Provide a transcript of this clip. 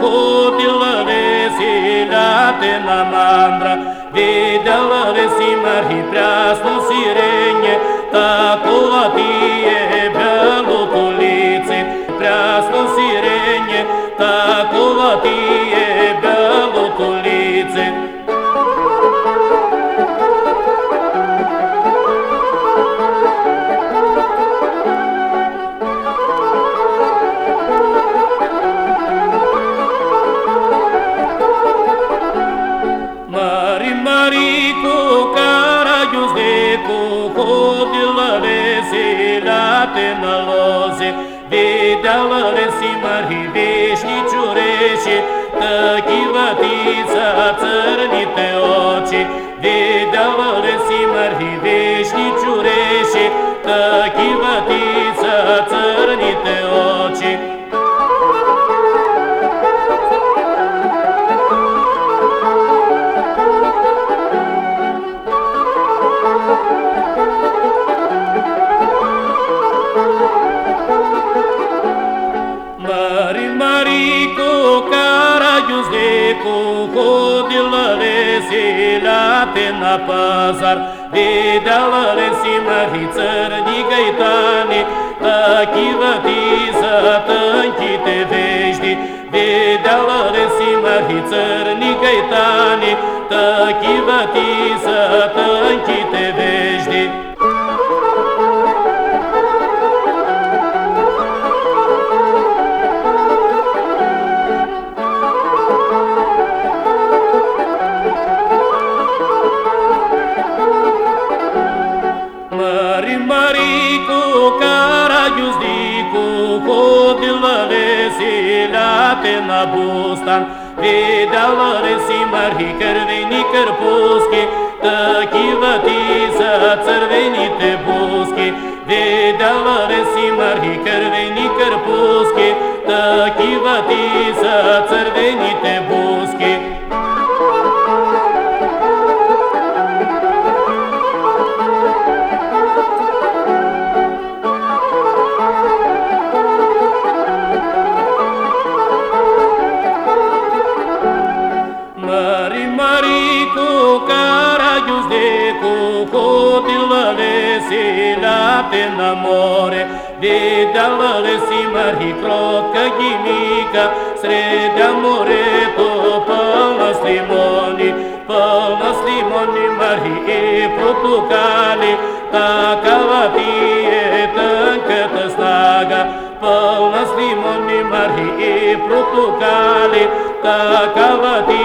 putilă de sine te namandra, vesilate na loze, Videla vesimari veșniciurești, Tăchivătița țărnite oci, Videla vesimari caraiuzdecu, Hodilă vesilate na pazar, Videla vesimari țărni gaitani, Tachivătiza tănchite vești, Videla vesimari țărni gaitani, Tachivătiza tănchite vesilate na bustan, Videla vesimari cărveni cărpuschi, Tăchivătiza țărvenite buschi, Videla vesimari cărveni cărpuschi, Tăchivătiza țărvenite pe namore de dalale simar hi krotka gimika sreda more to palna slimoni palna slimoni marhi e protukali takava ti e tankata snaga palna slimoni marhi e protukali takava ti